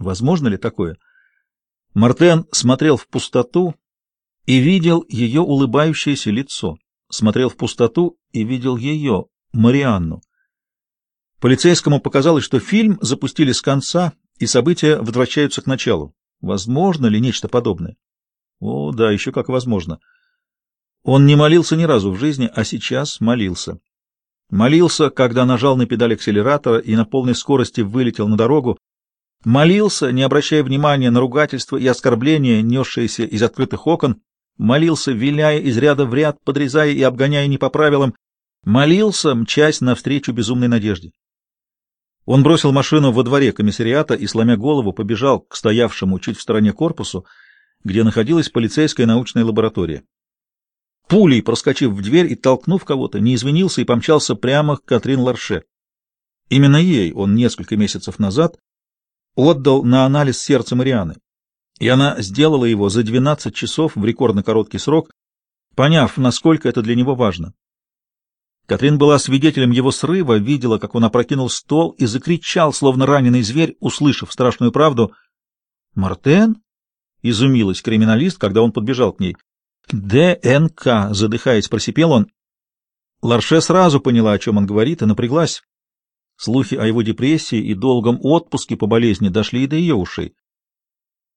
Возможно ли такое? Мартен смотрел в пустоту и видел ее улыбающееся лицо. Смотрел в пустоту и видел ее, Марианну. Полицейскому показалось, что фильм запустили с конца, и события возвращаются к началу. Возможно ли нечто подобное? О, да, еще как возможно. Он не молился ни разу в жизни, а сейчас молился. Молился, когда нажал на педаль акселератора и на полной скорости вылетел на дорогу. Молился, не обращая внимания на ругательства и оскорбления, несшиеся из открытых окон. Молился, виляя из ряда в ряд, подрезая и обгоняя не по правилам. Молился, мчась навстречу безумной надежде. Он бросил машину во дворе комиссариата и, сломя голову, побежал к стоявшему чуть в стороне корпусу, где находилась полицейская научная лаборатория. Пулей проскочив в дверь и толкнув кого-то, не извинился и помчался прямо к Катрин Ларше. Именно ей он несколько месяцев назад отдал на анализ сердца Марианы, и она сделала его за 12 часов в рекордно короткий срок, поняв, насколько это для него важно. Катрин была свидетелем его срыва, видела, как он опрокинул стол и закричал, словно раненый зверь, услышав страшную правду. «Мартен?» — изумилась криминалист, когда он подбежал к ней. «ДНК», — задыхаясь, просипел он. Ларше сразу поняла, о чем он говорит, и напряглась. Слухи о его депрессии и долгом отпуске по болезни дошли и до ее ушей.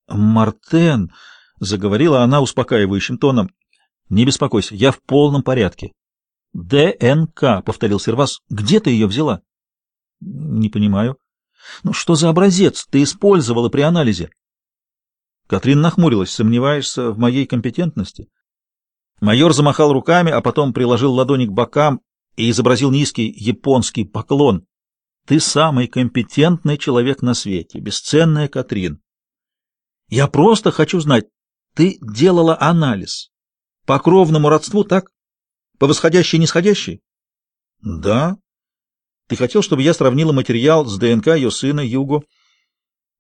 «Мартен», — заговорила она успокаивающим тоном, — «не беспокойся, я в полном порядке. ДНК, — повторил Сервас. — Где ты ее взяла? — Не понимаю. — Ну что за образец ты использовала при анализе? Катрин нахмурилась. Сомневаешься в моей компетентности? Майор замахал руками, а потом приложил ладони к бокам и изобразил низкий японский поклон. — Ты самый компетентный человек на свете, бесценная Катрин. Я просто хочу знать, ты делала анализ. По кровному родству, так? По восходящей и нисходящей? Да. Ты хотел, чтобы я сравнила материал с ДНК ее сына Юго?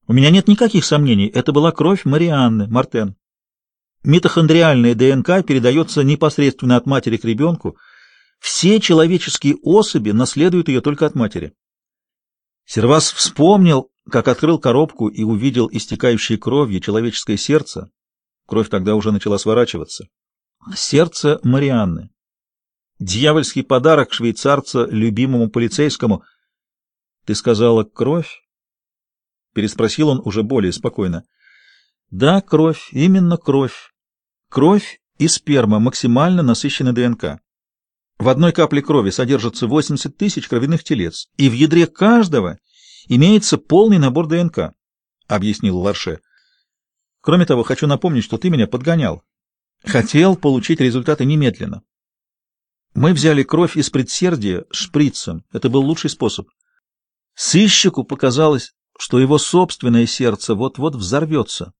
У меня нет никаких сомнений. Это была кровь Марианны, Мартен. Митохондриальная ДНК передается непосредственно от матери к ребенку. Все человеческие особи наследуют ее только от матери. Сервас вспомнил, как открыл коробку и увидел истекающее кровью человеческое сердце. Кровь тогда уже начала сворачиваться. Сердце Марианны. Дьявольский подарок швейцарца любимому полицейскому. — Ты сказала кровь? — переспросил он уже более спокойно. — Да, кровь, именно кровь. Кровь и сперма максимально насыщены ДНК. В одной капле крови содержится 80 тысяч кровяных телец, и в ядре каждого имеется полный набор ДНК, — объяснил Ларше. Кроме того, хочу напомнить, что ты меня подгонял. Хотел получить результаты немедленно. Мы взяли кровь из предсердия шприцем. Это был лучший способ. Сыщику показалось, что его собственное сердце вот-вот взорвется.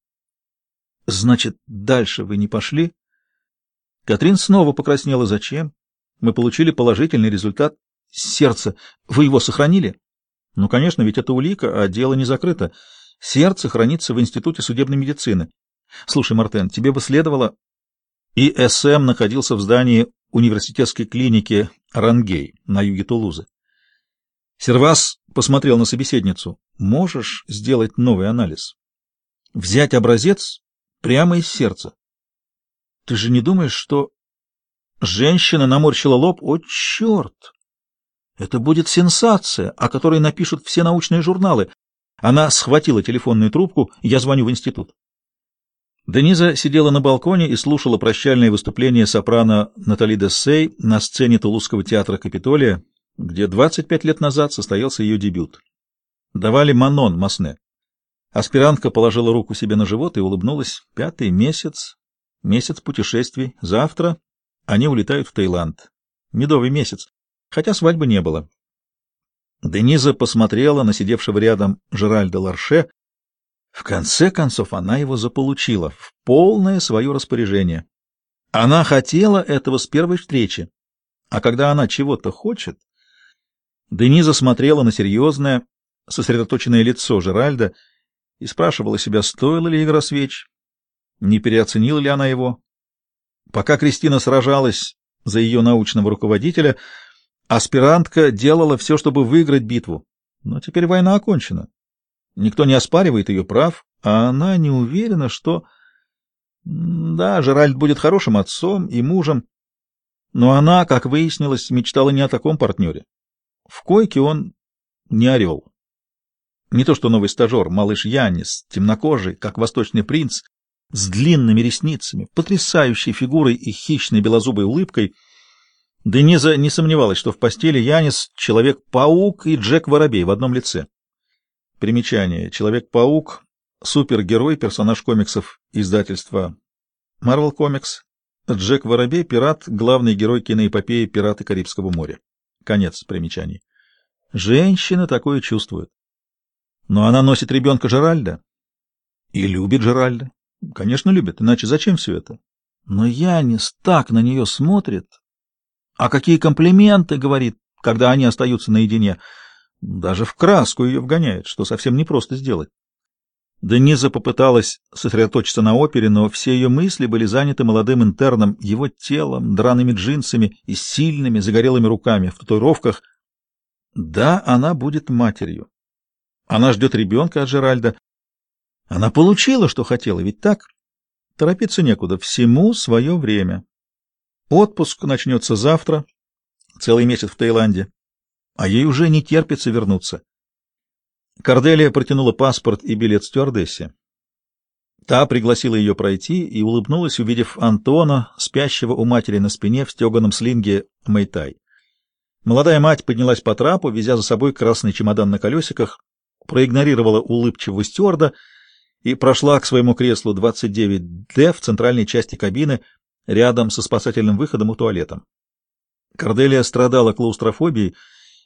Значит, дальше вы не пошли? Катрин снова покраснела. Зачем? Мы получили положительный результат. Сердце. Вы его сохранили? Ну, конечно, ведь это улика, а дело не закрыто. Сердце хранится в Институте судебной медицины. Слушай, Мартен, тебе бы следовало... И СМ находился в здании университетской клиники Рангей на юге Тулузы. Сервас посмотрел на собеседницу. «Можешь сделать новый анализ? Взять образец прямо из сердца? Ты же не думаешь, что...» Женщина наморщила лоб. «О, черт! Это будет сенсация, о которой напишут все научные журналы». Она схватила телефонную трубку. «Я звоню в институт». Дениза сидела на балконе и слушала прощальное выступление сопрано Натали Дессей на сцене Тулузского театра Капитолия, где 25 лет назад состоялся ее дебют. Давали Манон Масне. Аспирантка положила руку себе на живот и улыбнулась. Пятый месяц, месяц путешествий. Завтра они улетают в Таиланд. Медовый месяц, хотя свадьбы не было. Дениза посмотрела на сидевшего рядом Жеральда Ларше, в конце концов, она его заполучила в полное свое распоряжение. Она хотела этого с первой встречи, а когда она чего-то хочет... Дениза смотрела на серьезное, сосредоточенное лицо Жеральда и спрашивала себя, стоила ли игра свеч, не переоценила ли она его. Пока Кристина сражалась за ее научного руководителя, аспирантка делала все, чтобы выиграть битву. Но теперь война окончена. Никто не оспаривает ее прав, а она не уверена, что... Да, Жеральд будет хорошим отцом и мужем, но она, как выяснилось, мечтала не о таком партнере. В койке он не орел. Не то что новый стажер, малыш Янис, темнокожий, как восточный принц, с длинными ресницами, потрясающей фигурой и хищной белозубой улыбкой. Дениза не сомневалась, что в постели Янис — Человек-паук и Джек-воробей в одном лице. Примечание. Человек-паук — супергерой, персонаж комиксов издательства Marvel Comics. Джек-воробей — пират, главный герой киноэпопеи «Пираты Карибского моря». Конец примечаний. Женщина такое чувствует. Но она носит ребенка Жеральда и любит Жеральда. Конечно, любит, иначе зачем все это? Но Янис так на нее смотрит. А какие комплименты, говорит, когда они остаются наедине. Даже в краску ее вгоняет, что совсем непросто сделать. Дениза попыталась сосредоточиться на опере, но все ее мысли были заняты молодым интерном, его телом, драными джинсами и сильными загорелыми руками в татуировках. Да, она будет матерью. Она ждет ребенка от Жеральда, она получила, что хотела, ведь так? Торопиться некуда, всему свое время. Отпуск начнется завтра, целый месяц в Таиланде, а ей уже не терпится вернуться. Корделия протянула паспорт и билет стюардессе. Та пригласила ее пройти и улыбнулась, увидев Антона, спящего у матери на спине в стеганом слинге Мэйтай. Молодая мать поднялась по трапу, везя за собой красный чемодан на колесиках, проигнорировала улыбчивого стюарда — и прошла к своему креслу 29D в центральной части кабины, рядом со спасательным выходом и туалетом. Корделия страдала клаустрофобией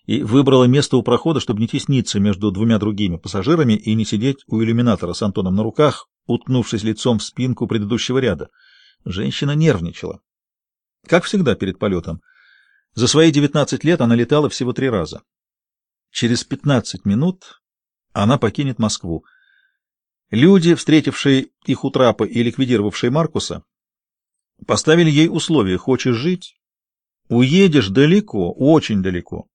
и выбрала место у прохода, чтобы не тесниться между двумя другими пассажирами и не сидеть у иллюминатора с Антоном на руках, уткнувшись лицом в спинку предыдущего ряда. Женщина нервничала. Как всегда перед полетом. За свои 19 лет она летала всего три раза. Через 15 минут она покинет Москву. Люди, встретившие их у трапа и ликвидировавшие Маркуса, поставили ей условия «хочешь жить? Уедешь далеко, очень далеко».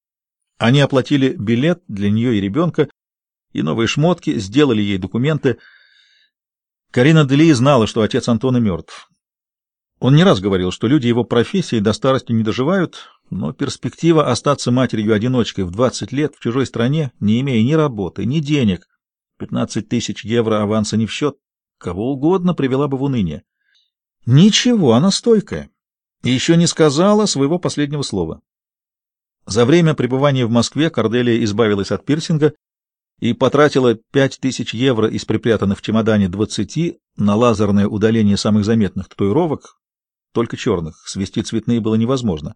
Они оплатили билет для нее и ребенка, и новые шмотки, сделали ей документы. Карина Дели знала, что отец Антона мертв. Он не раз говорил, что люди его профессии до старости не доживают, но перспектива остаться матерью-одиночкой в 20 лет в чужой стране, не имея ни работы, ни денег, Пятнадцать тысяч евро аванса не в счет. Кого угодно привела бы в уныние. Ничего, она стойкая. И еще не сказала своего последнего слова. За время пребывания в Москве Корделия избавилась от пирсинга и потратила пять тысяч евро из припрятанных в чемодане двадцати на лазерное удаление самых заметных татуировок, только черных, свести цветные было невозможно.